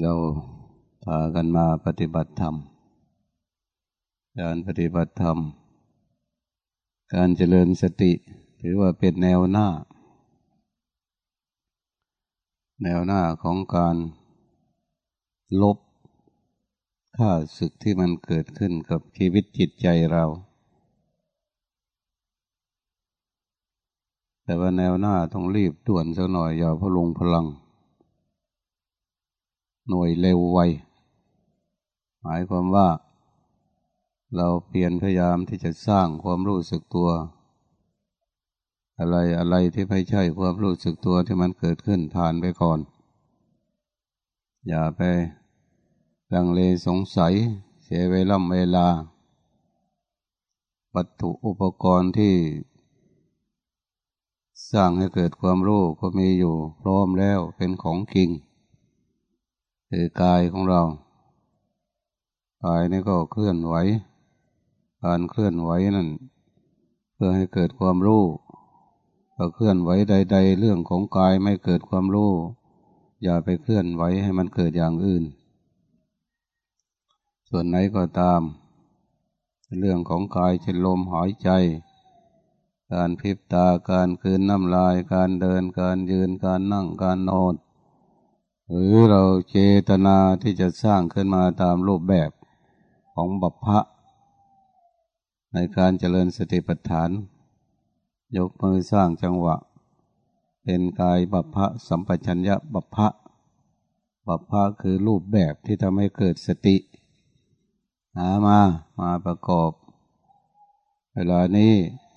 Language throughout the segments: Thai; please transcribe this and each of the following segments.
เราพากันมาปฏิบัติธรรม การปฏิบัติธรรม การเจริญสติถือว่าเป็นแนวหน้า แนวหน้าของการลบค่าศึกที่มันเกิดขึ้นกับชีวิตจิตใจเรา แต่ว่าแนวหน้าต้องรีบด่วนสักหน่อยอย่าพลุงพลัง หน่วยเร็วไว หมายความว่า เราเปลี่ยนพยายามที่จะสร้างความรู้สึกตัว อะไรอะไรที่ไม่ใช่ความรู้สึกตัวที่มันเกิดขึ้นผ่านไปก่อน อย่าไปลังเลสงสัย เสียเวลาเวลา วัตถุอุปกรณ์ที่ สร้างให้เกิดความรู้ก็มีอยู่พร้อมแล้วเป็นของจริง คือกายของเรา กายนี่ก็เคลื่อนไหว การเคลื่อนไหวนั่น เพื่อให้เกิดความรู้ถ้าเคลื่อนไหวใด ๆ เรื่องของกายไม่เกิดความรู้ อย่าไปเคลื่อนไหวให้มันเกิดอย่างอื่น ส่วนไหนก็ตาม เรื่องของกายเช่นลมหายใจ การพิบตาการคืนน้ำลาย การเดินการยืนการนั่งการนอน หรือเราเจตนาที่จะสร้างขึ้นมาตามรูปแบบของบัพพะ ในการเจริญสติปัฏฐาน ยกมือสร้างจังหวะ เป็นกายบัพพะสัมปชัญญะบัพพะบัพพะคือรูปแบบที่ทำให้เกิดสติหามามาประกอบ เวลานี้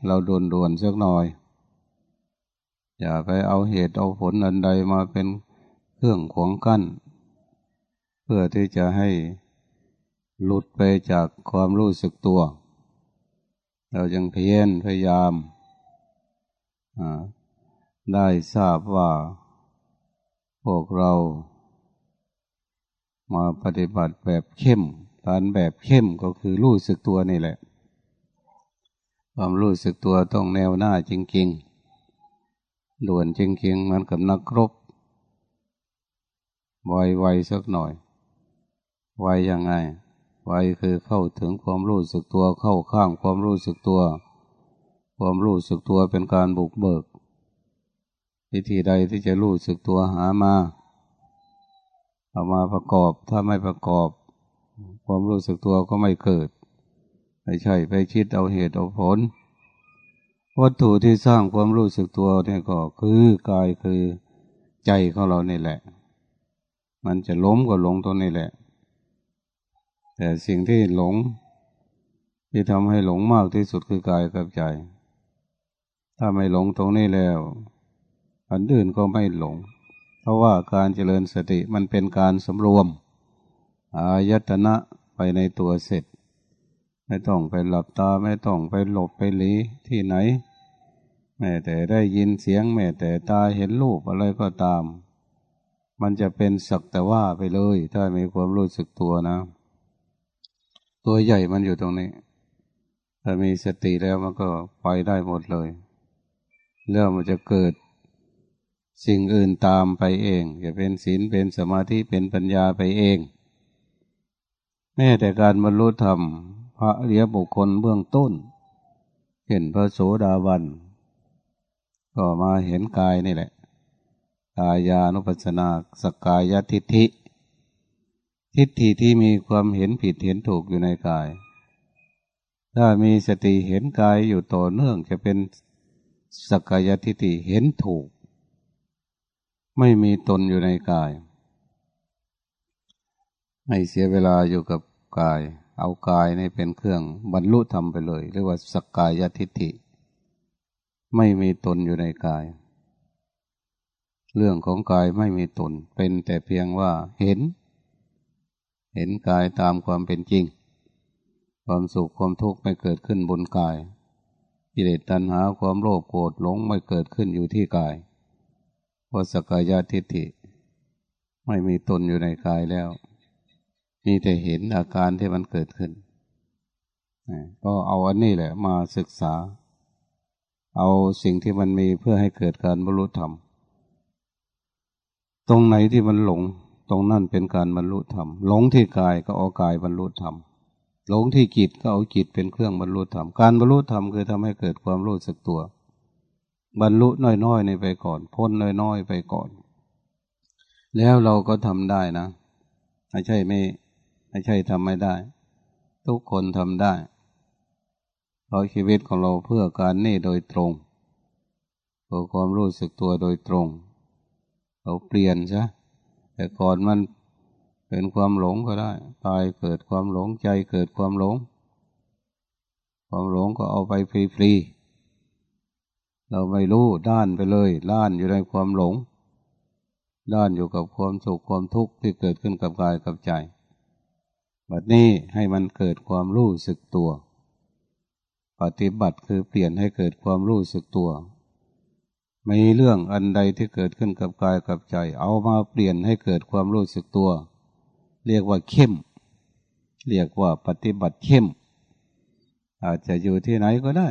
เราโดนด่วนสักหน่อย อย่าไปเอาเหตุเอาผลอันใดมาเป็น เครื่องขวงกั้น เพื่อที่จะให้หลุดไปจากความรู้สึกตัว เราจึงเพียรพยายามได้ทราบว่า พวกเรา มาปฏิบัติแบบเข้มการแบบเข้มก็คือรู้สึกตัวนี่แหละ ความรู้สึกตัวต้องแนวหน้าจริงๆ ด่วนจริงๆมันกับนักรบ ไวไวสักหน่อย ไวยังไง ไวคือเข้าถึงความรู้สึกตัวเข้าข้างความรู้สึกตัว ความรู้สึกตัวเป็นการบุกเบิก วิธีใดที่จะรู้สึกตัวหามาเอามาประกอบถ้าไม่ประกอบ ความรู้สึกตัวก็ไม่เกิด ไม่ใช่ไปคิดเอาเหตุเอาผล วัตถุที่สร้างความรู้สึกตัวเนี่ยก็คือกายคือใจของเราเนี่แหละ มันจะล้มก็หลงตรงนี้แหละ แต่สิ่งที่หลง ที่ทำให้หลงมากที่สุดคือกายกับใจ ถ้าไม่หลงตรงนี้แล้วอันอื่นก็ไม่หลง เพราะว่าการเจริญสติมันเป็นการสำรวม อายตนะไปในตัวเสร็จ ไม่ต้องไปหลับตาไม่ต้องไปหลบไปหลีที่ไหน แม้แต่ได้ยินเสียงแม้แต่ตาเห็นรูปอะไรก็ตาม มันจะเป็นสักแต่ว่าไปเลย ถ้ามีความรู้สึกตัวนะ ตัวใหญ่มันอยู่ตรงนี้ ถ้ามีสติแล้วมันก็ไปได้หมดเลยแล้วมันจะเกิดสิ่งอื่นตามไปเองจะเป็นศีลเป็นสมาธิเป็นปัญญาไปเอง แม้แต่การบรรลุธรรม พระเรียบุคคลเบื้องต้น เห็นพระโสดาบัน ก็มาเห็นกายนี่แหละ กายานุปัสสนาสกายทิฏฐิ ทิฏฐิที่มีความเห็นผิดเห็นถูกอยู่ในกาย ถ้ามีสติเห็นกายอยู่ต่อเนื่องจะเป็นสกายทิฏฐิเห็นถูก ไม่มีตนอยู่ในกาย ไม่เสียเวลาอยู่กับกาย เอากายในเป็นเครื่องบรรลุธรรมไปเลย เรียกว่าสกกายทิฏฐิ ไม่มีตนอยู่ในกาย เรื่องของกายไม่มีตน เป็นแต่เพียงว่าเห็น เห็นกายตามความเป็นจริง ความสุขความทุกข์ไม่เกิดขึ้นบนกายกิเลสตัณหาความโลภโกรธหลงไม่เกิดขึ้นอยู่ที่กายเพราะสกายาทิฏฐิ ไม่มีตนอยู่ในกายแล้วมีแต่เห็นอาการที่มันเกิดขึ้นก็เอาอันนี้แหละมาศึกษา เอาสิ่งที่มันมีเพื่อให้เกิดการบรรลุธรรม ตรงไหนที่มันหลง ตรงนั้นเป็นการบรรลุธรรม หลงที่กายก็เอากายบรรลุธรรม หลงที่จิตก็เอาจิตเป็นเครื่องบรรลุธรรม การบรรลุธรรมคือทำให้เกิดความรู้สึกตัว บรรลุน้อยๆในไปก่อน พ้นน้อยๆไปก่อน แล้วเราก็ทำได้นะ ไม่ใช่ไม่ ไม่ใช่ทำไม่ได้ ทุกคนทำได้ เพราะชีวิตของเราเพื่อการนี่โดยตรงเพื่อความรู้สึกตัวโดยตรง เราเปลี่ยนซะแต่ก่อนมันเป็นความหลงก็ได้ตายเกิดความหลงใจเกิดความหลง ความหลงก็เอาไปฟรีๆเราไม่รู้ด้านไปเลยด้านอยู่ในความหลง ด้านอยู่กับความสุขความทุกข์ที่เกิดขึ้นกับกายกับใจแบบนี้ให้มันเกิดความรู้สึกตัว ปฏิบัติคือเปลี่ยนให้เกิดความรู้สึกตัว มีเรื่องอันใดที่เกิดขึ้นกับกายกับใจ เอามาเปลี่ยนให้เกิดความรู้สึกตัว เรียกว่าเข้ม เรียกว่าปฏิบัติเข้ม อาจจะอยู่ที่ไหนก็ได้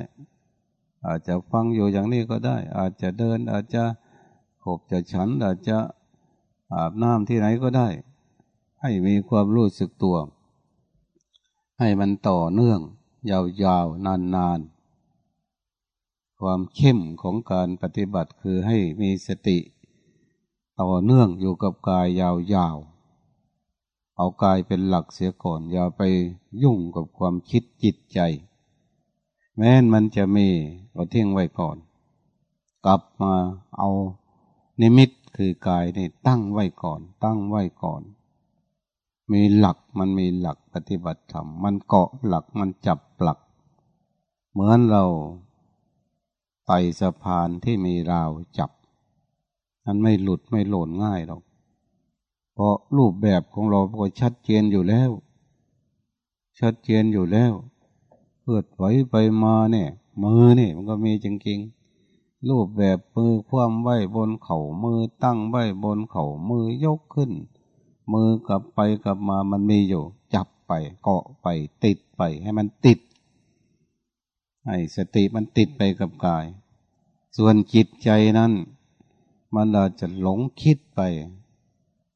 อาจจะฟังอยู่อย่างนี้ก็ได้ อาจจะเดิน อาจจะขบจะฉัน อาจจะอาบน้ำที่ไหนก็ได้ ให้มีความรู้สึกตัว ให้มันต่อเนื่อง ยาวๆนานๆ ความเข้มของการปฏิบัติคือให้มีสติ ต่อเนื่องอยู่กับกายยาวๆ เอากายเป็นหลักเสียก่อน อย่าไปยุ่งกับความคิดจิตใจ แม้นมันจะมีก็เที่ยงไว้ก่อน กลับมาเอานิมิตคือกายนี่ตั้งไว้ก่อน ตั้งไว้ก่อน มีหลักมันมีหลักปฏิบัติธรรมมันเกาะหลักมันจับหลัก เหมือนเรา ไต่สะพานที่มีราวจับมันไม่หลุดไม่หล่นง่ายหรอก เพราะรูปแบบของเราก็ชัดเจนอยู่แล้ว ชัดเจนอยู่แล้วเพื่อไหวไปมาเนี่ย มือเนี่ยมันก็มีจริงๆ รูปแบบมือคว่ำไว้บนเขา่ามือตั้งไว้บนเขา่ามือยกขึ้น มือกลับไปกลับมามันมีอยู่ จับไปเกาะไปติดไปให้มันติด ให้สติมันติดไปกับกาย ส่วนจิตใจนั้น มันอาจจะหลงคิดไป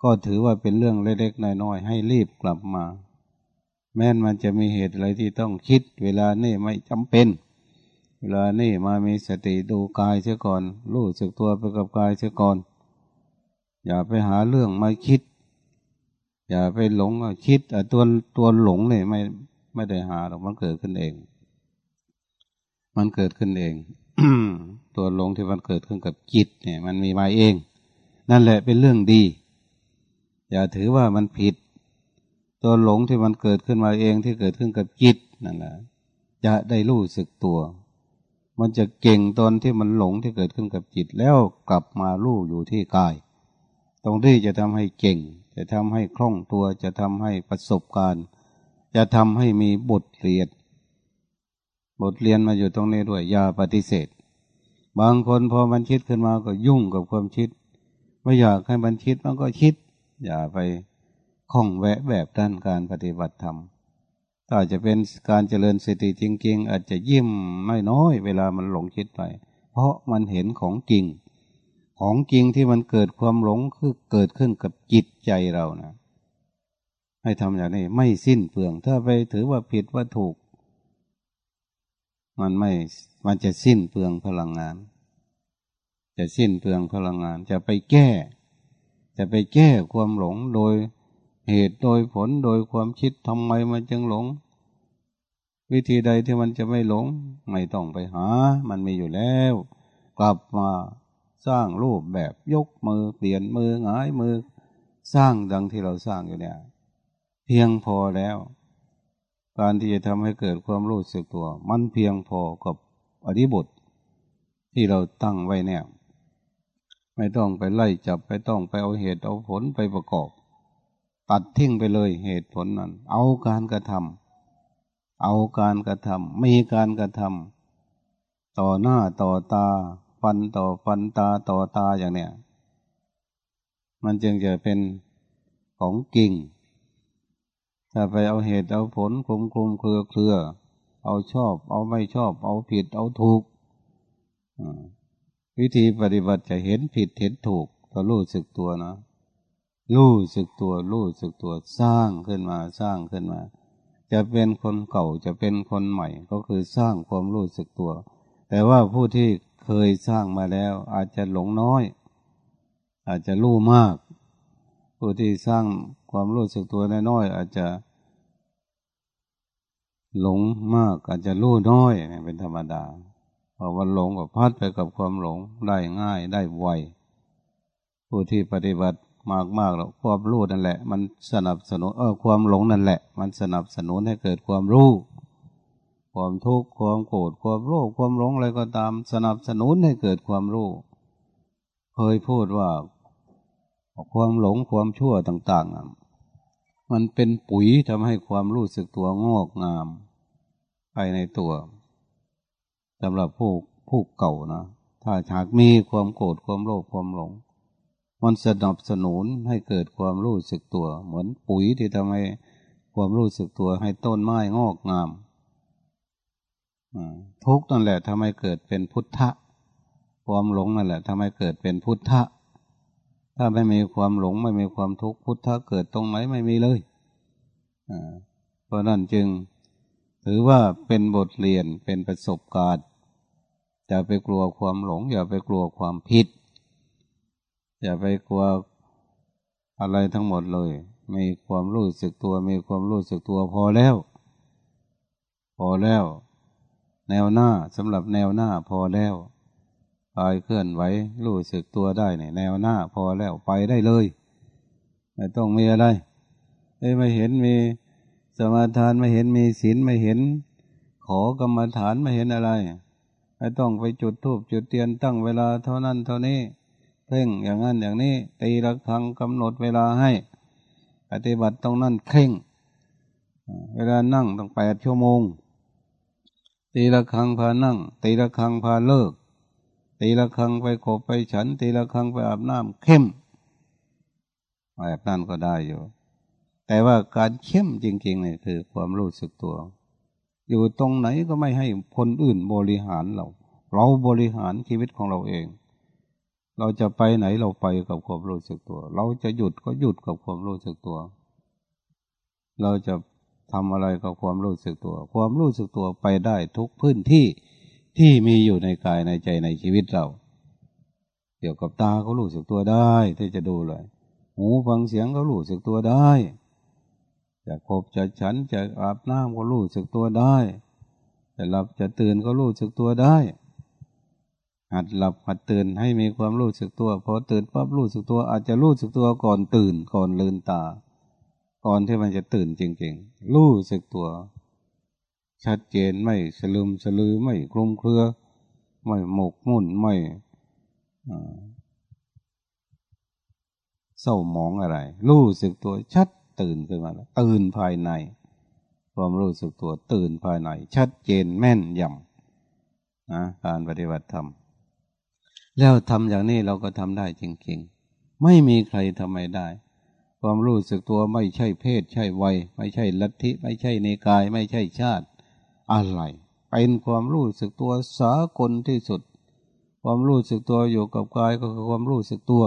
ก็ถือว่าเป็นเรื่องเล็กๆน้อยๆให้รีบกลับมา แม้นมันจะมีเหตุอะไรที่ต้องคิด เวลานี่ไม่จำเป็น เวลานี่มามีสติดูกายเสียก่อน รู้สึกตัวไปกับกายเสียก่อน อย่าไปหาเรื่องมาคิด อย่าไปหลงคิดตัวตัวหลงเนี่ยไม่ไม่ได้หาหรอกมันเกิดขึ้นเอง มันเกิดขึ้นเองตัวหลงที่มันเกิดขึ้นกับจิตเนี่ย มันมีมาเอง นั่นแหละเป็นเรื่องดี อย่าถือว่ามันผิด ตัวหลงที่มันเกิดขึ้นมาเองที่เกิดขึ้นกับจิตนั่นแหละจะได้รู้สึกตัว มันจะเก่งตอนที่มันหลงที่เกิดขึ้นกับจิตแล้วกลับมาลู่อยู่ที่กาย ตรงที่จะทำให้เก่ง จะทำให้คล่องตัวจะทำให้ประสบการณ์ จะทำให้มีบทเรียน บทเรียนมาอยู่ตรงนี้ด้วย อย่าปฏิเสธ บางคนพอมันคิดขึ้นมาก็ยุ่งกับความคิด ไม่อยากให้มันคิดมันก็คิด อย่าไปคล้องแวะแบบด้านการปฏิบัติธรรมถ้าจะเป็นการเจริญสติจริง ๆ อาจจะยิ้มไม่น้อยเวลามันหลงคิดไป เพราะมันเห็นของจริง ของจริงที่มันเกิดความหลงคือเกิดขึ้นกับจิตใจเรานะให้ทำอย่างนี้ไม่สิ้นเปลือง ถ้าไปถือว่าผิดว่าถูก มันไม่มันจะสิ้นเปลืองพลังงาน จะสิ้นเปลืองพลังงาน จะไปแก้ จะไปแก้ความหลงโดยเหตุโดยผลโดยความคิดทำไมมันจึงหลง วิธีใดที่มันจะไม่หลง ไม่ต้องไปหา มันมีอยู่แล้ว กลับมาสร้างรูปแบบยกมือเปลี่ยนมือหงายมือ สร้างดังที่เราสร้างอยู่เนี่ย เพียงพอแล้ว การที่จะทำให้เกิดความรู้สึกตัว มันเพียงพอกับอธิบทที่เราตั้งไว้เนี่ย ไม่ต้องไปไล่จับ ไม่ต้องไปเอาเหตุเอาผลไปประกอบ ตัดทิ้งไปเลยเหตุผลนั้น เอาการกระทำเอาการกระทำมีการกระทำต่อหน้าต่อตา ฟันต่อฟันตาต่อตาอย่างเนี้ยมันจึงจะเป็นของกิ่ง ถ้าไปเอาเหตุเอาผลคลุมคลุมเครือเครือ เอาชอบ เอาไม่ชอบ เอาผิดเอาถูกวิธีปฏิบัติจะเห็นผิดเห็นถูกก็รู้สึกตัวนะรู้สึกตัวรู้สึกตัวสร้างขึ้นมาสร้างขึ้นมา จะเป็นคนเก่าจะเป็นคนใหม่ ก็คือสร้างความรู้สึกตัว แต่ว่าผู้ที่เคยสร้างมาแล้ว อาจจะหลงน้อย อาจจะรู้มาก ผู้ที่สร้างความรู้สึกตัวน้อยอาจจะ หลงมากอาจจะรู้น้อยเป็นธรรมดาพอวันหลงก็พัดไปกับความหลงได้ง่ายได้ไวผู้ที่ปฏิบัติมากมากแล้วความรู้นั่นแหละ มันสนับสนุนเออความหลงนั่นแหละ มันสนับสนุนให้เกิดความรู้ ความทุกข์ความโกรธความโลภความหลงอะไรก็ตาม สนับสนุนให้เกิดความรู้เคยพูดว่า ความหลงความชั่วต่าง ๆ มันเป็นปุ๋ยทำให้ความรู้สึกตัวงอกงามภายในตัวสำหรับผู้ผู้เก่านะ ถ้าหากมีความโกรธความโลภความหลง มันสนับสนุนให้เกิดความรู้สึกตัว เหมือนปุ๋ยที่ทำให้ความรู้สึกตัวให้ต้นไม้งอกงามทุกนั่นแหละทำให้เกิดเป็นพุทธะ ความหลงนั่นแหละทำให้เกิดเป็นพุทธะ ถ้าไม่มีความหลงไม่มีความทุกข์พุทธะเกิดตรงไหนไม่มีเลยเพราะนั้นจึง ถือว่าเป็นบทเรียนเป็นประสบการณ์อย่าไปกลัวความหลง อย่าไปกลัวความผิด อย่าไปกลัวอะไรทั้งหมดเลย มีความรู้สึกตัว มีความรู้สึกตัวพอแล้ว พอแล้ว แนวหน้าสำหรับแนวหน้าพอแล้ว กายเคลื่อนไหวรู้สึกตัวได้เนี่ยแนวหน้าพอแล้วไปได้เลยไม่ต้องมีอะไรไม่เห็นมีสมาทานไม่เห็นมีศีลไม่เห็น ขอกรรมฐานไม่เห็นอะไรไม่ต้องไปจุดทูบจุดเทียนตั้งเวลาเท่านั้นเท่านี้เพ่งอย่างนั้นอย่างนี้ ตีละครังกำหนดเวลาให้ ปฏิบัติตรงนั้นเข่ง เวลานั่งต้องแปดชั่วโมง ตีละครั้งพานั่ง ตีละครั้งพาเลิก ตีละครั้งไปขบไปฉัน ตีละครั้งไปอาบน้ำเข้มแบบนั้นก็ได้อยู่ แต่ว่าการเข้มจริงๆเนี่ยคือความรู้สึกตัว อยู่ตรงไหนก็ไม่ให้คนอื่นบริหารเรา เราบริหารชีวิตของเราเอง เราจะไปไหนเราไปกับความรู้สึกตัว เราจะหยุดก็หยุดกับความรู้สึกตัว เราจะทำอะไรกับความรู้สึกตัว ความรู้สึกตัวไปได้ทุกพื้นที่ ที่มีอยู่ในกายในใจในชีวิตเรา เกี่ยวกับตาก็รู้สึกตัวได้ที่จะดูเลย หูฟังเสียงก็รู้สึกตัวได้จะขบจะฉันจะอาบน้ำก็รู้สึกตัวได้จะหลับจะตื่นก็รู้สึกตัวได้ หัดหลับหัดตื่นให้มีความรู้สึกตัวพอตื่นปั๊บรู้สึกตัว อาจจะรู้สึกตัวก่อนตื่นก่อนลืนตา ก่อนที่มันจะตื่นจริง ๆ รู้สึกตัว ชัดเจนไม่สลืมสลือไม่คลุมเครือ ไม่หมกมุ่นไม่เศร้าหมองอะไร รู้สึกตัวชัดตื่นขึ้นมาแล้วตื่นภายใน ความรู้สึกตัวตื่นภายใน ชัดเจนแม่นยำนะการปฏิบัติธรรมแล้วทำอย่างนี้เราก็ทำได้จริงๆ ไม่มีใครทำไม่ได้ ความรู้สึกตัวไม่ใช่เพศ ใช่วัย ไม่ใช่ลัทธิ ไม่ใช่ในกาย ไม่ใช่ชาติ อะไร เป็นความรู้สึกตัวสากลที่สุด ความรู้สึกตัวอยู่กับกายก็คือความรู้สึกตัว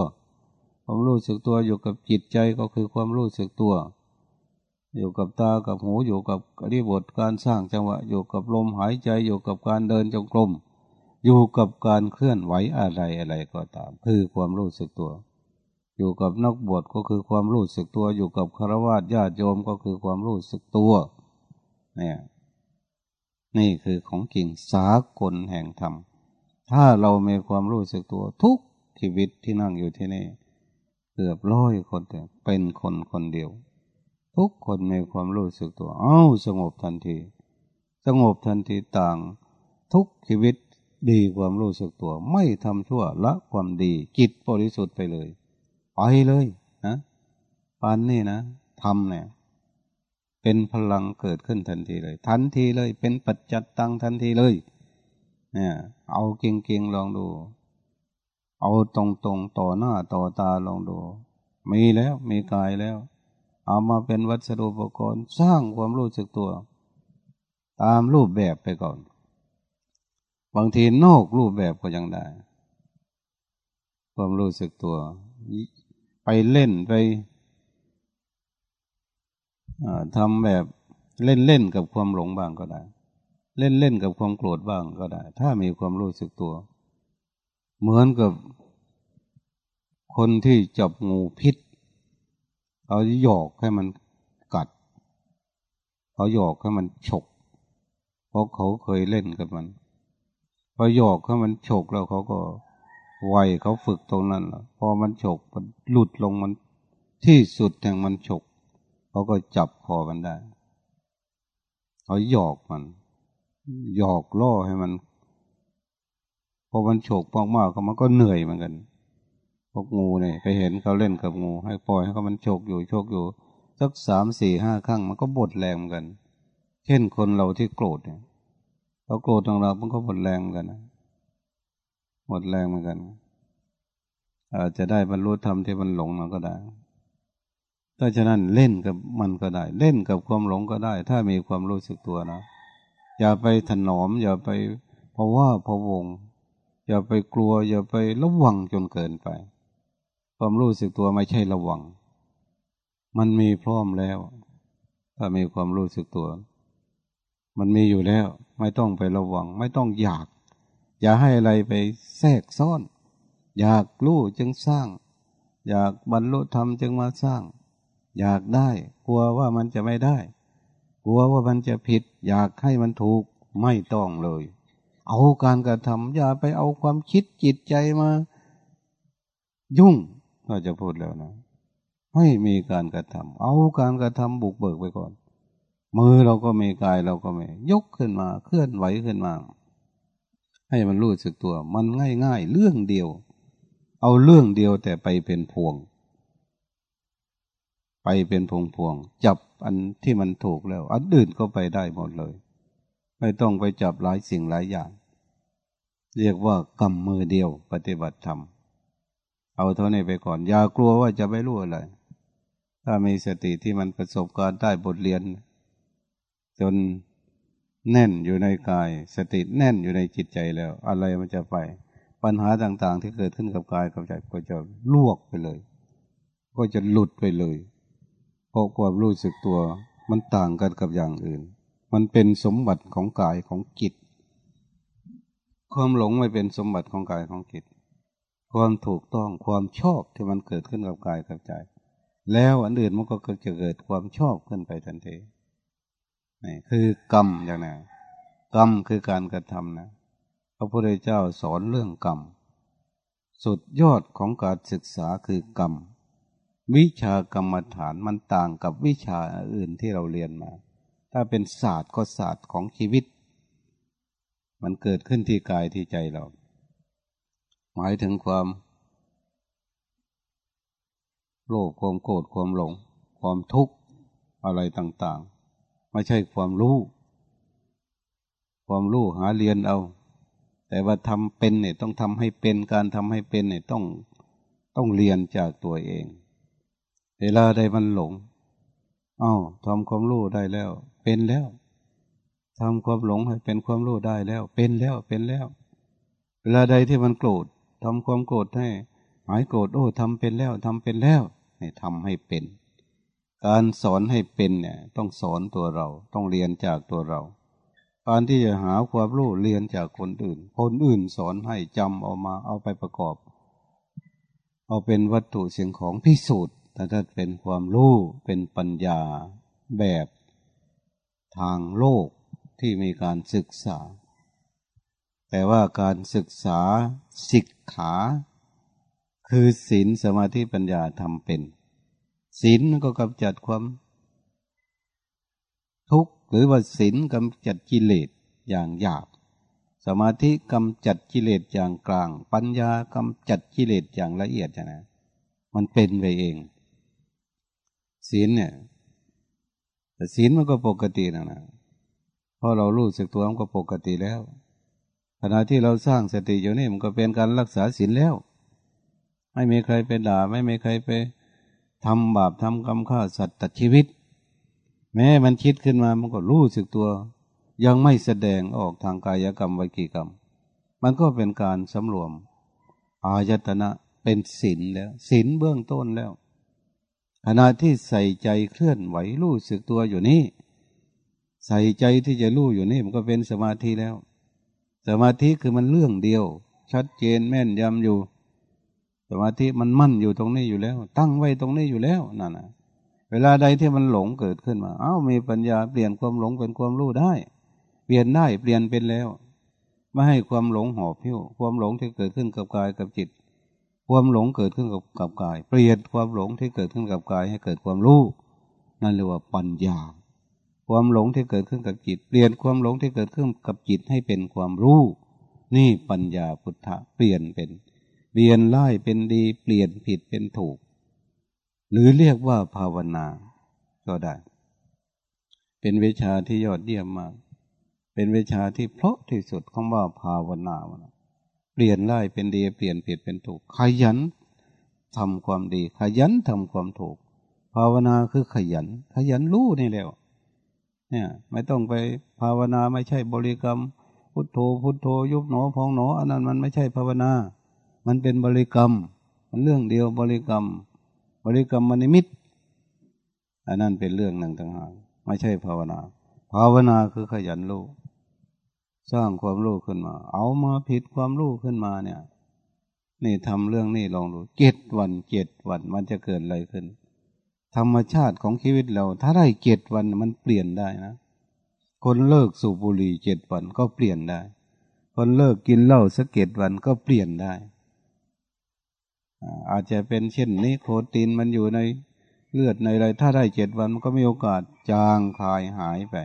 ความรู้สึกตัวอยู่กับจิตใจก็คือความรู้สึกตัว อยู่กับตากับหูอยู่กับอริบทการสร้างจังหวะ อยู่กับลมหายใจอยู่กับการเดินจงกรมอยู่กับการเคลื่อนไหวอะไรอะไรก็ตาม คือความรู้สึกตัว อยู่กับนักบวชก็คือความรู้สึกตัว อยู่กับคารวะญาติโยมก็คือความรู้สึกตัว เนี่ย นี่คือของกิ่งสากลแห่งธรรม ถ้าเรามีความรู้สึกตัวทุกชีวิตที่นั่งอยู่ที่นี่ เกือบร้อยคนแต่เป็นคนคนเดียว ทุกคนมีความรู้สึกตัว เอ้าสงบทันที สงบทันทีต่าง ทุกชีวิตดีความรู้สึกตัว ไม่ทำชั่วละความดีจิตบริสุทธิ์ไปเลย ไปเลยนะปานนี่นะทำเนี่ย เป็นพลังเกิดขึ้นทันทีเลย ทันทีเลย เป็นปัจจัตตังทันทีเลย เนี่ย เอาเก่งๆลองดู เอาตรงตรงต่อหน้าต่อตาลองดู มีแล้วมีกายแล้ว เอามาเป็นวัสดุอุปกรณ์สร้างความรู้สึกตัว ตามรูปแบบไปก่อน บางทีนอกรูปแบบก็ยังได้ ความรู้สึกตัว ไปเล่นไป ทำแบบเล่นเล่นกับความหลงบ้างก็ได้ เล่นเล่นกับความโกรธบ้างก็ได้ ถ้ามีความรู้สึกตัว เหมือนกับคนที่จับงูพิษเขาหยอกให้มันกัด เขาหยอกให้มันฉก เพราะเขาเคยเล่นกับมันพอหยอกให้มันฉกแล้วเขาก็ไวเขาฝึกตรงนั้นแล้วพอมันฉกมันหลุดลงมันที่สุดแห่งมันฉก เขาก็จับคอมันได้เขาหยอกมันหยอกล่อให้มันพอมันฉกมากๆก็มันก็เหนื่อยเหมือนกัน พวกงูเนี่ยไปเห็นเขาเล่นกับงู ให้ปล่อยให้เขามันโชกอยู่โชกอยู่สักสามสี่ห้าครั้งมันก็บดแรงกัน เช่นคนเราที่โกรธเนี่ยเราโกรธของเรามันก็บดแรงกันนะหมดแรงเหมือนกันอาจจะได้บรรลุธรรมที่มันหลงมันก็ได้ ถ้าฉะนั้นเล่นกับมันก็ได้ เล่นกับความหลงก็ได้ ถ้ามีความรู้สึกตัวนะ อย่าไปถนอม อย่าไปเพราะว่าพะวง อย่าไปกลัว อย่าไประวังจนเกินไป ความรู้สึกตัวไม่ใช่ระวัง มันมีพร้อมแล้ว ถ้ามีความรู้สึกตัว มันมีอยู่แล้ว ไม่ต้องไประวัง ไม่ต้องอยาก อย่าให้อะไรไปแทรกซ่อน อยากรู้จึงสร้าง อยากบรรลุธรรมจึงมาสร้าง อยากได้ กลัวว่ามันจะไม่ได้ กลัวว่ามันจะผิด อยากให้มันถูกไม่ต้องเลย เอาการกระทำอย่าไปเอาความคิดจิตใจมา ยุ่งก็จะพูดแล้วนะให้มีการกระทำเอาการกระทำบุกเบิกไปก่อน มือเราก็มีกายเราก็มียกขึ้นมาเคลื่อนไหวขึ้นมา ให้มันรู้สึกตัว มันง่ายง่ายเรื่องเดียว เอาเรื่องเดียวแต่ไปเป็นพวง ไปเป็นพวงพวง จับอันที่มันถูกแล้ว อันอื่นก็ไปได้หมดเลย ไม่ต้องไปจับหลายสิ่งหลายอย่าง เรียกว่ากำมือเดียวปฏิบัติธรรม เอาเท่านี้ไปก่อน อย่ากลัวว่าจะไม่รู้อะไร ถ้ามีสติที่มันประสบการณ์ได้บทเรียน จนแน่นอยู่ในกาย สติแน่นอยู่ในจิตใจแล้ว อะไรมันจะไป ปัญหาต่างๆ ที่เกิดขึ้นกับกายกับใจก็จะลวกไปเลย ก็จะหลุดไปเลย เพราะความรู้สึกตัวมันต่างกันกับอย่างอื่น มันเป็นสมบัติของกายของจิต ความหลงไม่เป็นสมบัติของกายของจิต ความถูกต้องความชอบที่มันเกิดขึ้นกับกายกับใจ แล้วอันอื่นมันก็จะเกิดความชอบขึ้นไปทันทีนี่คือกรรมอย่างนี้กรรมคือการกระทำนะ พระพุทธเจ้าสอนเรื่องกรรม สุดยอดของการศึกษาคือกรรม วิชากรรมฐานมันต่างกับวิชาอื่นที่เราเรียนมา ถ้าเป็นศาสตร์ก็ศาสตร์ของชีวิต มันเกิดขึ้นที่กายที่ใจเรา หมายถึงความโลภความโกรธความหลง ความทุกข์อะไรต่างๆ ไม่ใช่ความรู้ ความรู้หาเรียนเอา แต่ว่าทำเป็นเนี่ยต้องทำให้เป็นการทำให้เป็นเนี่ยต้องต้องเรียนจากตัวเอง เวลาใดมันหลง เอา้าทำความรู้ได้แล้ว เป็นแล้วทำความหลงให้เป็นความรู้ได้แล้ว เป็นแล้วเป็นแล้ว เวลาใดที่มันโกรธทำความโกรธให้หายโกรธโอ้ทำเป็นแล้วทำเป็นแล้วนี่ทำให้เป็น การสอนให้เป็นเนี่ย ต้องสอนตัวเราต้องเรียนจากตัวเรา การที่จะหาความรู้เรียนจากคนอื่น คนอื่นสอนให้จำเอามาเอาไปประกอบ เอาเป็นวัตถุเสียงของพิสูจน์ แต่ถ้าเป็นความรู้เป็นปัญญาแบบทางโลกที่มีการศึกษา แต่ว่าการศึกษาศิกขา คือศีลสมาธิปัญญาทำเป็นศีลก็กำจัดความทุกข์หรือว่าศีลกำจัดกิเลสอย่างหยาบ สมาธิกำจัดกิเลสอย่างกลาง ปัญญากำจัดกิเลสอย่างละเอียดนะ มันเป็นไปเอง ศีลเนี่ยแต่ศีลมันก็ปกตินะนะเพราะเรารู้สึกตัวมันก็ปกติแล้วขณะที่เราสร้างสติอยู่นี่มันก็เป็นการรักษาศีลแล้ว ไม่มีใครไปด่า ไม่มีใครไปทำบาปทำกรรมฆ่าสัตว์ตัดชีวิต แม้มันคิดขึ้นมามันก็รู้สึกตัว ยังไม่แสดงออกทางกายกรรมวิกิกรรม มันก็เป็นการสำรวม อายตนะเป็นศีลแล้วศีลเบื้องต้นแล้ว ขณะที่ใส่ใจเคลื่อนไหวรู้สึกตัวอยู่นี่ ใส่ใจที่จะรู้อยู่นี่มันก็เป็นสมาธิแล้ว สมาธิคือมันเรื่องเดียว ชัดเจนแม่นยำอยู่ สมาธิมันมั่นอยู่ตรงนี้อยู่แล้ว ตั้งไว้ตรงนี้อยู่แล้วนั่นนะเวลาใดที่มันหลงเกิดขึ้นมา เอ้ามีปัญญาเปลี่ยนความหลงเป็นความรู้ได้ เปลี่ยนได้เปลี่ยนเป็นแล้ว ไม่ให้ความหลงหอบพิ้วความหลงที่เกิดขึ้นกับกายกับจิต ความหลงเกิดขึ้นกับกับกาย เปลี่ยนความหลงที่เกิดขึ้นกับกายให้เกิดความรู้นั่นเรียกว่าปัญญา ความหลงที่เกิดขึ้นกับจิต เปลี่ยนความหลงที่เกิดขึ้นกับจิตให้เป็นความรู้ นี่ปัญญาพุทธะเปลี่ยนเป็น เปลี่ยนไล่เป็นดี เปลี่ยนผิดเป็นถูก หรือเรียกว่าภาวนา ก็ได้ เป็นวิชาที่ยอดเยี่ยมมาก เป็นวิชาที่เพราะที่สุดของว่าภาวนา เปลี่ยนไล่เป็นดีเปลี่ยนผิดเป็นถูก ขยันทำความดี ขยันทำความถูก ภาวนาคือขยัน ขยันรู้นี่แล้วเนี่ย ไม่ต้องไปภาวนาไม่ใช่บริกรรม พุทโธพุทโธยุบหนอพองหนออันนั้นมันไม่ใช่ภาวนา มันเป็นบริกรรม มันเรื่องเดียวบริกรรม บริกรรมมันิมิตอันนั้นเป็นเรื่องหนึ่งต่างหากไม่ใช่ภาวนา ภาวนาคือขยันรู้ สร้างความรู้ขึ้นมา เอามาผิดความรู้ขึ้นมาเนี่ย นี่ทำเรื่องนี้ลองดูเจ็ดวันเจ็ดวันมันจะเกิดอะไรขึ้น ธรรมชาติของชีวิตเรา ถ้าได้เจ็ดวันมันเปลี่ยนได้นะคนเลิกสูบบุหรี่เจ็ดวันก็เปลี่ยนได้ คนเลิกกินเหล้าสักเจ็ดวันก็เปลี่ยนได้ อาจจะเป็นเช่นนี้โคตินมันอยู่ในเลือดในอะไรถ้าได้เจ็ดวันมันก็มีโอกาสจางคลายหายไป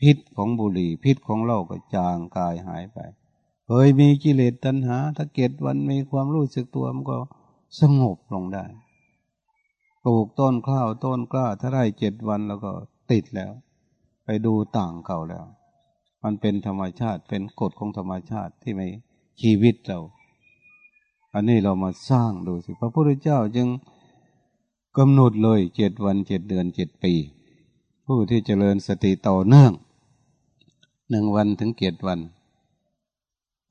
พิษของบุหรี่ พิษของเหล้าก็จางคายหายไปเคยมีกิเลสตัณหา ถ้าเกตวันมีความรู้สึกตัวมันก็สงบลงได้ปลูกต้นข้าวต้นกล้า ถ้าได้เจ็ดวันแล้วก็ติดแล้ว ไปดูต่างเก่าแล้ว มันเป็นธรรมชาติเป็นกฎของธรรมชาติที่ไม่ชีวิตเรา อันนี้เรามาสร้างดูสิพระพุทธเจ้าจึงกำหนดเลยเจ็ดวันเจ็ดเดือนเจ็ดปี ผู้ที่เจริญสติต่อเนื่อง หนึ่งวันถึงเจ็ดวัน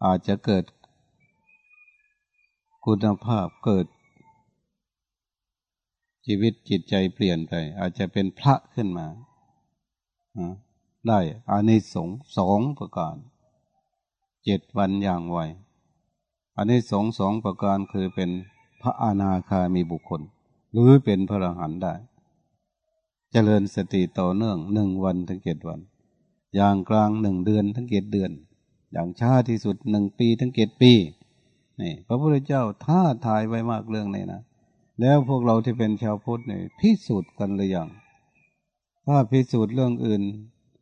อาจจะเกิด คุณภาพเกิด ชีวิตจิตใจเปลี่ยนไป อาจจะเป็นพระขึ้นมาได้อานิสงส์สองประการเจ็ดวันอย่างไวอันนี้สองสองประการคือเป็นพระอาณาคามีบุคคล หรือเป็นพระอรหันต์ได้จเจริญสติต่อเนื่องหนึ่งวันถึงเจ็ดวัน อย่างกลางหนึ่งเดือนถึงเจ็ดเดือน อย่างช้าที่สุดหนึ่งปีถึงเจ็ดปีนี่พระพุทธเจ้าท้าทายไว้มากเรื่องนี้นะแล้วพวกเราที่เป็นชาวพุทธเนี่ยพิสูจน์กันหรือยังถ้าพิสูจน์เรื่องอื่น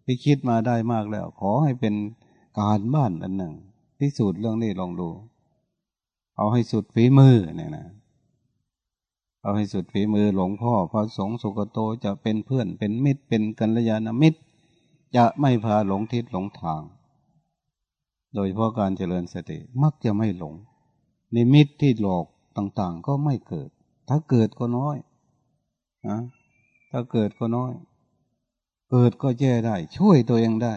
พิคิดมาได้มากแล้ว ขอให้เป็นการบ้านอันหนึ่งพิสูจน์เรื่องนี้ลองดู เอาให้สุดฝีมือเนี่ยนะเอาให้สุดฝีมือหลวงพ่อพระสงฆ์สุกโตจะเป็นเพื่อนเป็นมิตรเป็นกัลยาณมิตร จะไม่พาหลงทิศหลงทาง โดยเพราะการเจริญสติมักจะไม่หลง นิมิตที่หลอกต่างๆ ก็ไม่เกิด ถ้าเกิดก็น้อยนะถ้าเกิดก็น้อย เกิดก็แก้ได้ ช่วยตัวเองได้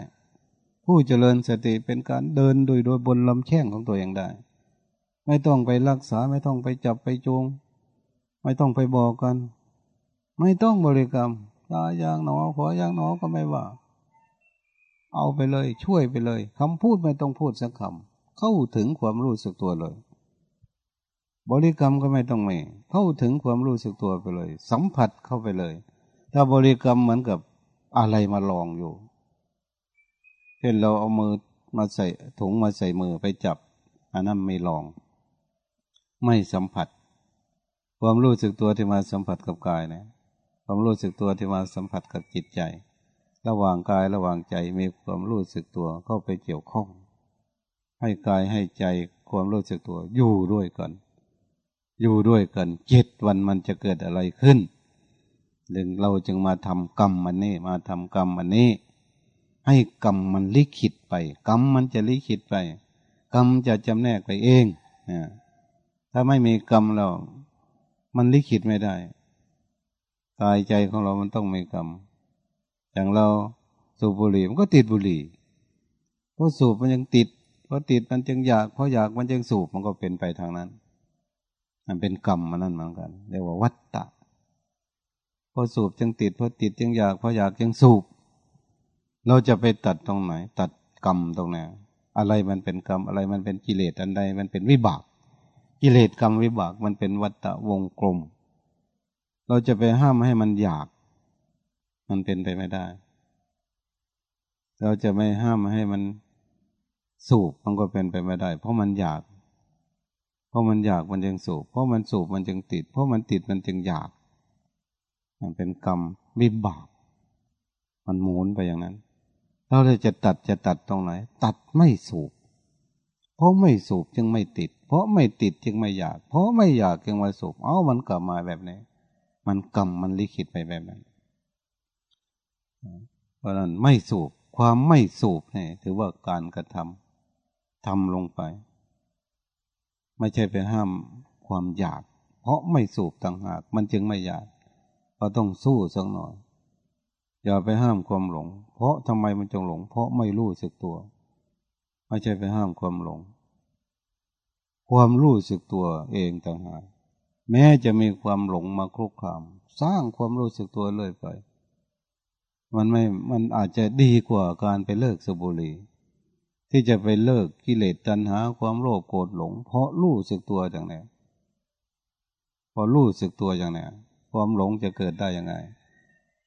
ผู้เจริญสติเป็นการเดินโดยโดยบนลำแข้งของตัวเองได้ ไม่ต้องไปรักษาไม่ต้องไปจับไปจูงไม่ต้องไปบอกกัน ไม่ต้องบริกรรมตาอย่างหนอขออย่างหนอก็ไม่ว่า เอาไปเลยช่วยไปเลยคำพูดไม่ต้องพูดสักคำเข้าถึงความรู้สึกตัวเลย บริกรรมก็ไม่ต้องมีเข้าถึงความรู้สึกตัวไปเลย สัมผัสเข้าไปเลย ถ้าบริกรรมเหมือนกับอะไรมาลองอยู่เช่นเราเอามือมาใส่ถุงมาใส่มือไปจับอันนั้นไม่ลอง ไม่สัมผัส ความรู้สึกตัวที่มาสัมผัสกับกายนะความรู้สึกตัวที่มาสัมผัสกับจิตใจ ระหว่างกายระหว่างใจมีความรู้สึกตัวเข้าไปเกี่ยวข้อง ให้กายให้ใจความรู้สึกตัว อยู่ด้วยกัน อยู่ด้วยกันเจ็ดวันมันจะเกิดอะไรขึ้นดึงเราจึงมาทำกรรมมันนี้มาทำกรรมมันนี้ ให้กรรมมันลิขิตไป กรรมมันจะลิขิตไป กรรมจะจำแนกไปเองนะถ้าไม่มีกรรมเรา มันลิขิตไม่ได้กายใจของเรามันต้องมีกรรม อย่างเราสูบบุหรี่มันก็ติดบุหรี่เพราะสูบมันยังติดเพราะติดมันจึงอยากเพราะอยากมันจึงสูบมันก็เป็นไปทางนั้น มันเป็นกรรมมันนั่นเหมือนกัน เรียกว่าวัตตะพอสูบจึงติดพอติดจึงอยากพออยากจึงสูบ เราจะไปตัดตรงไหน ตัดกรรมตรงไหนอะไรมันเป็นกรรมอะไรมันเป็นกิเลสอันใดมันเป็นวิบาก กิเลสกรรมวิบากมันเป็นวัฏวงกลม เราจะไปห้ามให้มันอยาก มันเป็นไปไม่ได้ เราจะไม่ห้ามให้มันสูบมันก็เป็นไปไม่ได้ เพราะมันอยาก เพราะมันอยากมันจึงสูบ เพราะมันสูบมันจึงติด เพราะมันติดมันจึงอยาก มันเป็นกรรมวิบาก มันหมุนไปอย่างนั้น เราเลยจะตัดจะตัดตรงไหน ตัดไม่สูบ เพราะไม่สูบจึงไม่ติด เพราะไม่ติดจึงไม่อยาก เพราะไม่อยากจึงมาสูบ เอ้ามันกลับมาแบบนี้ มันกรรมมันลิขิตไปแบบนั้น เพราะนั้นไม่สูบความไม่สูบเนี่ยถือว่าการกระทำทำลงไป ไม่ใช่ไปห้ามความอยาก เพราะไม่สูบต่างหาก มันจึงไม่อยากก็ต้องสู้สักหน่อย อย่าไปห้ามความหลง เพราะทำไมมันจงหลง เพราะไม่รู้สึกตัว ไม่ใช่ไปห้ามความหลง ความรู้สึกตัวเองต่างหากแม้จะมีความหลงมาคลุกคาม สร้างความรู้สึกตัวเลยไป มันไม่มันอาจจะดีกว่าการไปเลิกสบุรีที่จะไปเลิกกิเลสตัณหาความโลภโกรธหลง เพราะรู้สึกตัวอย่างนี้พอรู้สึกตัวอย่างนี้ความหลงจะเกิดได้ยังไง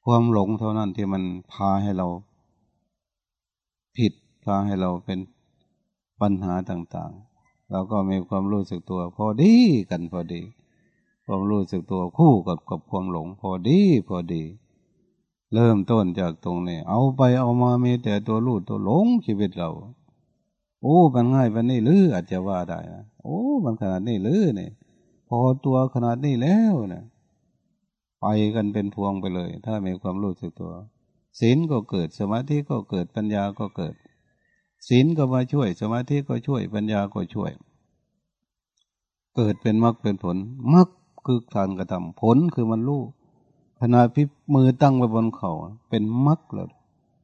ความหลงเท่านั้นที่มันพาให้เรา ผิดพาให้เราเป็นปัญหาต่างๆเราก็มีความรู้สึกตัว พอดีกันพอดี ความรู้สึกตัวคู่กับกับความหลง พอดีพอดี เริ่มต้นจากตรงนี้ เอาไปเอามามีแต่ตัวรู้ตัวหลงชีวิตเรา โอ้มันง่ายวันนี้หรืออาจจะว่าได้นะโอ้มันขนาดนี้หรือเนี่ยพอตัวขนาดนี้แล้วนี่ยไปกันเป็นพวงไปเลย ถ้ามีความรู้สึกตัวศีลก็เกิดสมาธิก็เกิดปัญญาก็เกิดศีลก็มาช่วย สมาธิก็ช่วย ปัญญาก็ช่วย เกิดเป็นมรรคเป็นผลมรรคคือการกระทำผลคือมันรู้ ขณะพิมือตั้งไว้บนเขาเป็นมรรคแล้ว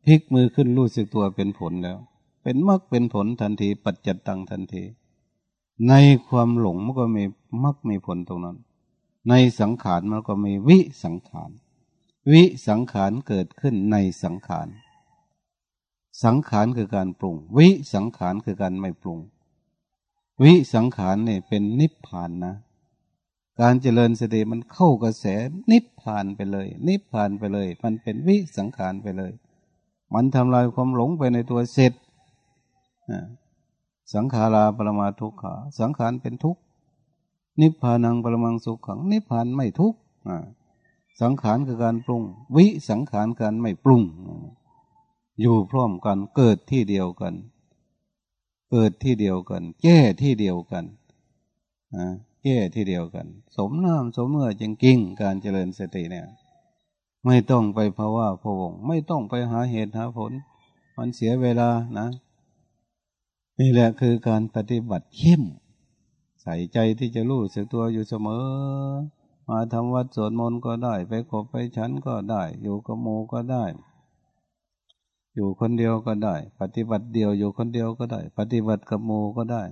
พลิกมือขึ้นรู้สึกตัวเป็นผลแล้ว เป็นมรรคเป็นผลทันที ปัจจัตตังทันที ในความหลงมันก็มีมรรคมีผลตรงนั้น ในสังขารมันก็มีวิสังขาร วิสังขารเกิดขึ้นในสังขาร สังขารคือการปรุง วิสังขารคือการไม่ปรุง วิสังขารเนี่ยเป็นนิพพานนะ การเจริญสติมันเข้ากระแสนิพพานไปเลย นิพพานไปเลย มันเป็นวิสังขารไปเลย มันทำลายความหลงไปในตัวเสร็จสังขาราปรมาทุกขาสังขารเป็นทุกข์นิพพานังปรมังสุขขังนิพพานไม่ทุกข์สังขารคือการปรุง วิสังขารการไม่ปรุง อยู่พร้อมกันเกิดที่เดียวกัน เกิดที่เดียวกัน แก้ที่เดียวกันแก้ที่เดียวกัน สมน้ำสมเมื่อจริงกิ้งการเจริญสติเนี่ย ไม่ต้องไปภาวะพวงไม่ต้องไปหาเหตุหาผล มันเสียเวลานะนี่แหละคือการปฏิบัติเข้ม ใส่ใจที่จะรู้สึกตัวอยู่เสมอ มาทำวัดสวดมนต์ก็ได้ ไปขบไปฉันก็ได้ อยู่กับโมก็ได้ อยู่คนเดียวก็ได้ ปฏิบัติเดียวอยู่คนเดียวก็ได้ ปฏิบัติกับโมก็ได้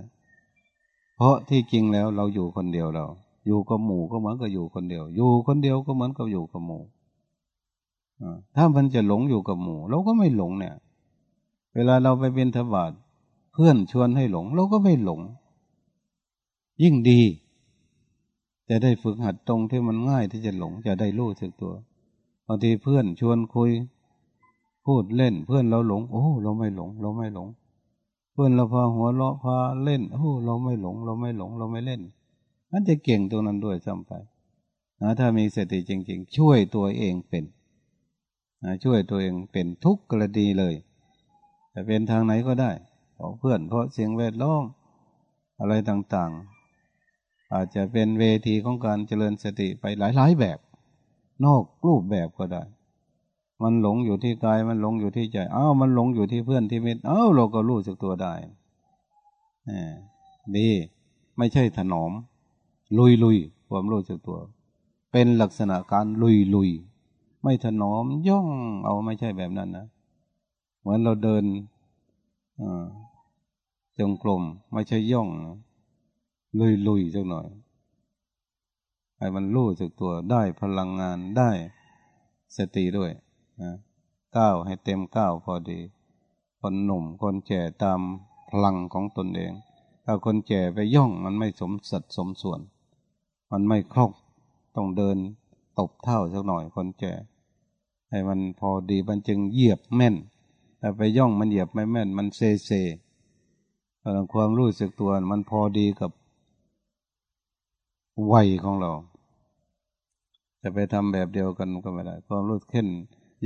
เพราะที่จริงแล้วเราอยู่คนเดียวเรา อยู่กับหมู่ก็เหมือนกับอยู่คนเดียว อยู่คนเดียวก็เหมือนกับอยู่กับหมู่ถ้ามันจะหลงอยู่กับหมู่ เราก็ไม่หลงเนี่ย เวลาเราไปเป็นทบาทเพื่อนชวนให้หลง เราก็ไม่หลง ยิ่งดี จะได้ฝึกหัดตรงที่มันง่ายที่จะหลงจะได้รู้สึกตัวบางทีเพื่อนชวนคุย พูดเล่นเพื่อนเราหลง โอ้ เราไม่หลง เราไม่หลง เพื่อนเราพาหัวเราะพาเล่นโอ้เราไม่หลง เราไม่หลง เราไม่เล่น มันจะเก่งตรงนั้นด้วยซ้ำไปนะถ้ามีสติจริง ๆ ช่วยตัวเองเป็นนะช่วยตัวเองเป็นทุกกรณีเลยจะเป็นทางไหนก็ได้เพราะเพื่อนเพราะเสียงแวดล้อมอะไรต่างๆ อาจจะเป็นเวทีของการเจริญสติไปหลายๆแบบ นอกรูปแบบก็ได้ มันหลงอยู่ที่กายมันหลงอยู่ที่ใจอ้าวมันหลงอยู่ที่เพื่อนที่มิตรอ้าวเราก็รู้สึกตัวได้ดี ไม่ใช่ถนอม ลุยลุยความรู้สึกตัว เป็นลักษณะการลุยลุยไม่ถนอมย่องเอาไม่ใช่แบบนั้นนะเหมือนเราเดินจงกลมไม่ใช่ย่องลุยลุยสักหน่อยให้มันรู้สึกตัวได้พลังงานได้สติด้วย ก้าวให้เต็มก้าวพอดี คนหนุ่มคนแก่ตามพลังของตนเอง ถ้าคนแก่ไปย่องมันไม่สมสัดสมส่วน มันไม่คล่องต้องเดินตบเท่าสักหน่อยคนแก่ให้มันพอดีมันจึงเหยียบแม่นแต่ไปย่องมันเหยียบไม่แม่น มันเซเซความรู้สึกตัวมันพอดีกับวัยของเรา จะไปทำแบบเดียวกันก็ไม่ได้ ความรู้เข้น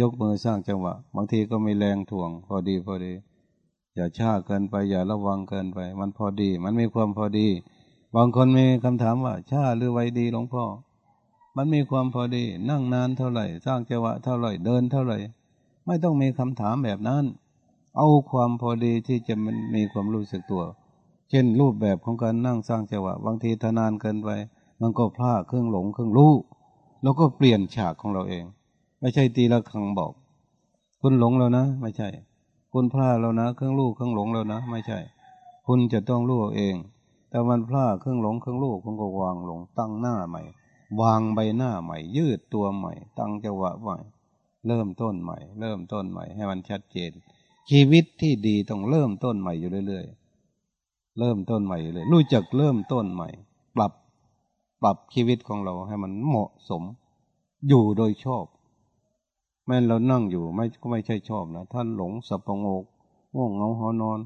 ยกมือสร้างจังหวะ บางทีก็มีแรงถ่วง พอดีพอดี อย่าช้าเกินไป อย่าระวังเกินไป มันพอดี มันมีความพอดี บางคนมีคำถามว่าช้าหรือไวดีหลวงพ่อ มันมีความพอดี นั่งนานเท่าไหร่ สร้างจังหวะเท่าไหร่ เดินเท่าไหร่ ไม่ต้องมีคำถามแบบนั้น เอาความพอดีที่จะมันมีความรู้สึกตัว เช่นรูปแบบของการนั่งสร้างจังหวะ บางทีทนานเกินไป มันก็พลาดเครื่องหลงเครื่องรู้แล้วก็เปลี่ยนฉากของเราเอง ไม่ใช่ตีละครังบอก คุณหลงแล้วนะ ไม่ใช่ คุณพลาดแล้วนะ เครื่องลูกเครื่องหลงแล้วนะ ไม่ใช่ คุณจะต้องรู้เอง แต่มันพลาดเครื่องหลงเครื่องลูกคุณก็วางลงตั้งหน้าใหม่ วางใบหน้าใหม่ ยืดตัวใหม่ ตั้งจังหวะใหม่ เริ่มต้นใหม่ เริ่มต้นใหม่ ให้มันชัดเจน ชีวิตที่ดีต้องเริ่มต้นใหม่อยู่เรื่อยๆ เริ่มต้นใหม่เลยรู้จักเริ่มต้นใหม่ ปรับปรับชีวิตของเราให้มันเหมาะสม อยู่โดยชอบ แม้เรานั่งอยู่ไม่ก็ไม่ใช่ชอบนะท่านหลงสับประงกง่วงเงาหอนอน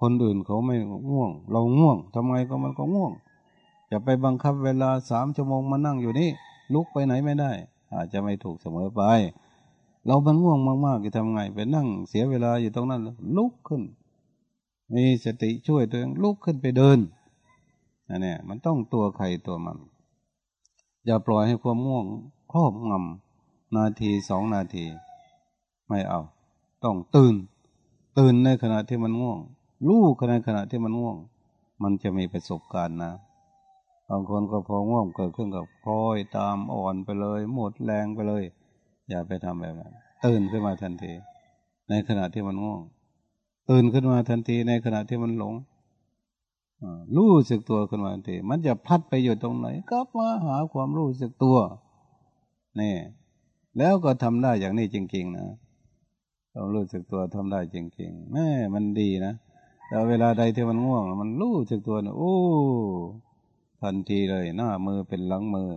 คนอื่นเขาไม่ง่วง เราง่วงทำไมก็มันก็ง่วงจะไปบังคับเวลาสามชั่วโมงมานั่งอยู่นี่ลุกไปไหนไม่ได้ อาจจะไม่ถูกเสมอไป เรามันง่วงมากๆจะทำไงไปนั่งเสียเวลาอยู่ตรงนั้นลุกขึ้น มีสติช่วยตัวเองลุกขึ้นไปเดินนั่นนี่ยมันต้องตัวใครตัวมัน อย่าปล่อยให้ความง่วงครอบงำ นาทีสองนาที ไม่เอา ต้องตื่น ตื่นในขณะที่มันง่วงรู้ขณะขณะที่มันง่วง มันจะมีประสบการณ์นะบางคนก็พอง่วงเกิดขึ้นกับพลอยตามอ่อนไปเลย หมดแรงไปเลย อย่าไปทำแบบนั้นตื่นขึ้นมาทันที ในขณะที่มันง่วง ตื่นขึ้นมาทันทีในขณะที่มันหลงรู้สึกตัวขึ้นมาทันที มันจะพัดไปอยู่ตรงไหนก็มาหาความรู้สึกตัวนี่ แล้วก็ทำได้อย่างนี้จริงๆนะเรารู้สึกตัวทำได้จริงๆแม่มันดีนะแต่เวลาใดที่มันง่วง มันรู้สึกตัวนะโอ้ทันทีเลย หน้ามือเป็นหลังมือ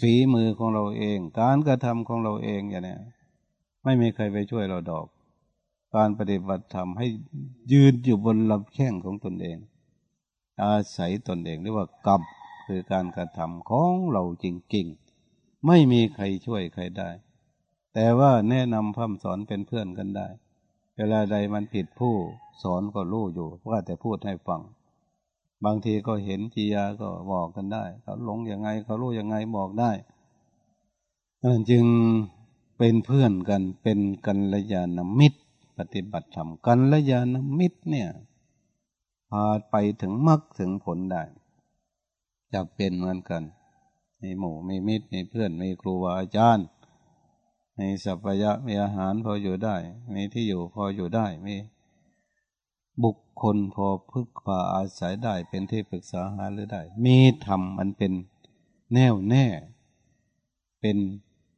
ฝีมือของเราเอง การกระทำของเราเองอย่างนี้ไม่มีใครไปช่วยเราดอก การปฏิบัติธรรมให้ยืนอยู่บนลำแข้งของตนเอง อาศัยตนเองเรียกว่ากรรมคือการกระทำของเราจริงๆ ไม่มีใครช่วยใครได้ แต่ว่าแนะนำพร่ำสอนเป็นเพื่อนกันได้ เวลาใดมันผิดผู้สอนก็รู้อยู่ว่าแต่พูดให้ฟัง บางทีก็เห็นจียาก็บอกกันได้ เขาหลงยังไงเขารู้ยังไงบอกได้นั่นจึงเป็นเพื่อนกันเป็นกันระยาณมิตร ปฏิบัติธรรมกันระยาณมิตรเนี่ยพาไปถึงมรรคถึงผลได้จะเป็นเหมือนกัน มีหมู่มีมิตรมีเพื่อนมีครูบาอาจารย์ มีสัพยะมีอาหารพออยู่ได้ มีที่อยู่พออยู่ได้มีบุคคลพอพึกพาอาศัยได้เป็นที่ปรึกษาหาหรือได้ มีธรรมมันเป็นแน่วแน่ เป็น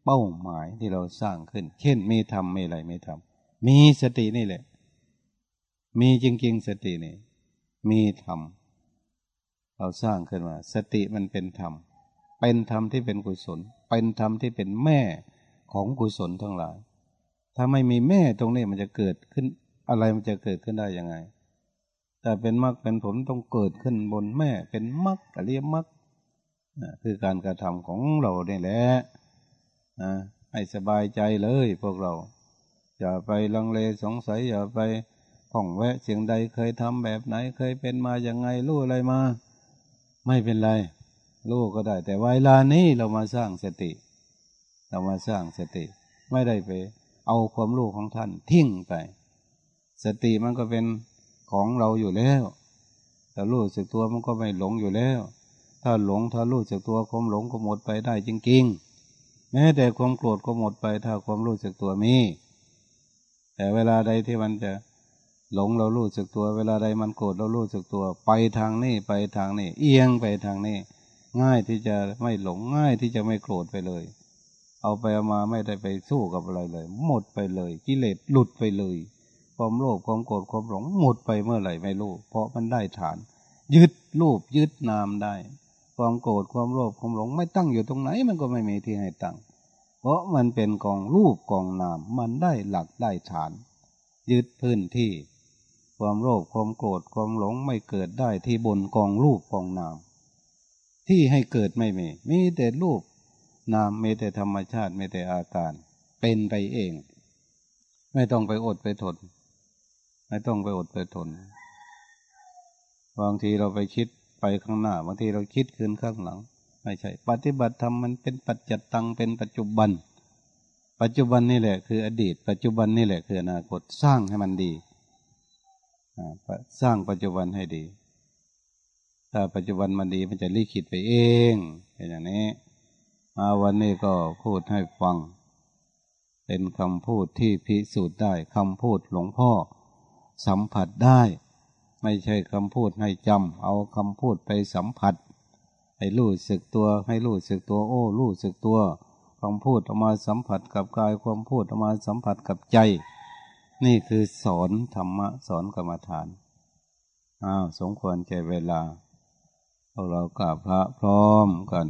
เป้าหมายที่เราสร้างขึ้น เช่น มีธรรมไม่อะไรไม่ทำมีสตินี่แหละ มีจริงๆสตินี่ มีธรรมเราสร้างขึ้นมา สติมันเป็นธรรม เป็นธรรมที่เป็นกุศล เป็นธรรมที่เป็นแม่ของกุศลทั้งหลาย ถ้าไม่มีแม่ตรงนี้มันจะเกิดขึ้นอะไรมันจะเกิดขึ้นได้ยังไง แต่เป็นมรรคเป็นผลต้องเกิดขึ้นบนแม่เป็นมรรคอริยมรรคคือการกระทำของเราเนี่ยแหละให้สบายใจเลยพวกเรา อย่าไปลังเลสงสัยอย่าไปผ่องแวะเสียงใดเคยทำแบบไหนเคยเป็นมาอย่างไงรู้อะไรมา ไม่เป็นไร รู้ก็ได้ แต่เวลานี้เรามาสร้างสติ เรามาสร้างสติ ไม่ได้ไป เอาความรู้ของท่านทิ้งไป สติมันก็เป็นของเราอยู่แล้วถ้ารู้สึกตัวมันก็ไม่หลงอยู่แล้ว ถ้าหลงถ้ารู้สึกตัวความหลงก็หมดไปได้จริงๆ แม้แต่ความโกรธก็หมดไป ถ้าความรู้สึกตัวมี แต่เวลาใดที่มันจะหลงเรารู้สึกตัว เวลาใดมันโกรธเรารู้สึกตัว ไปทางนี้ไปทางนี้ เอียงไปทางนี้ ง่ายที่จะไม่หลงง่ายที่จะไม่โกรธไปเลย เอาไปเอามาไม่ได้ไปสู้กับอะไรเลย หมดไปเลย กิเลสหลุดไปเลย ความโลภความโกรธความหลงหมดไปเมื่อไหร่ไม่รู้เพราะมันได้ฐาน ยึดรูปยึดนามได้ ความโกรธความโลภความหลงไม่ตั้งอยู่ตรงไหน มันก็ไม่มีที่ให้ตั้ง เพราะมันเป็นกองรูปกองนาม มันได้หลักได้ฐาน ยึดพื้นที่ ความโลภความโกรธความหลงไม่เกิดได้ที่บนกองรูปกองนาม ที่ให้เกิดไม่มี มีแต่รูปนามมีแต่ธรรมชาติมีแต่อาการ เป็นไปเอง ไม่ต้องไปอดไปทน ไม่ต้องไปอดไปทนบางทีเราไปคิดไปข้างหน้าบางทีเราคิดคืนข้างหลัง ไม่ใช่ ปฏิบัติธรรมมันเป็นปัจจตังเป็นปัจจุบัน ปัจจุบันนี่แหละ คืออดีต ปัจจุบันนี่แหละคืออนาคตสร้างให้มันดีสร้างปัจจุบันให้ดี ถ้าปัจจุบันมันดีมันจะรีคิดไปเองเป็นอย่างนี้มาวันนี้ก็พูดให้ฟัง เป็นคำพูดที่พิสูจน์ได้คำพูดหลวงพ่อ สัมผัสได้ ไม่ใช่คำพูดให้จำเอาคำพูดไปสัมผัส ให้รู้สึกตัวให้รู้สึกตัวโอ้รู้สึกตัวคำพูดออกมาสัมผัสกับกายความพูดออกมาสัมผัสกับใจ นี่คือสอนธรรมะสอนกรรมฐานอ้าวสมควรใจเวลา พวกเรากราบพระพร้อมกัน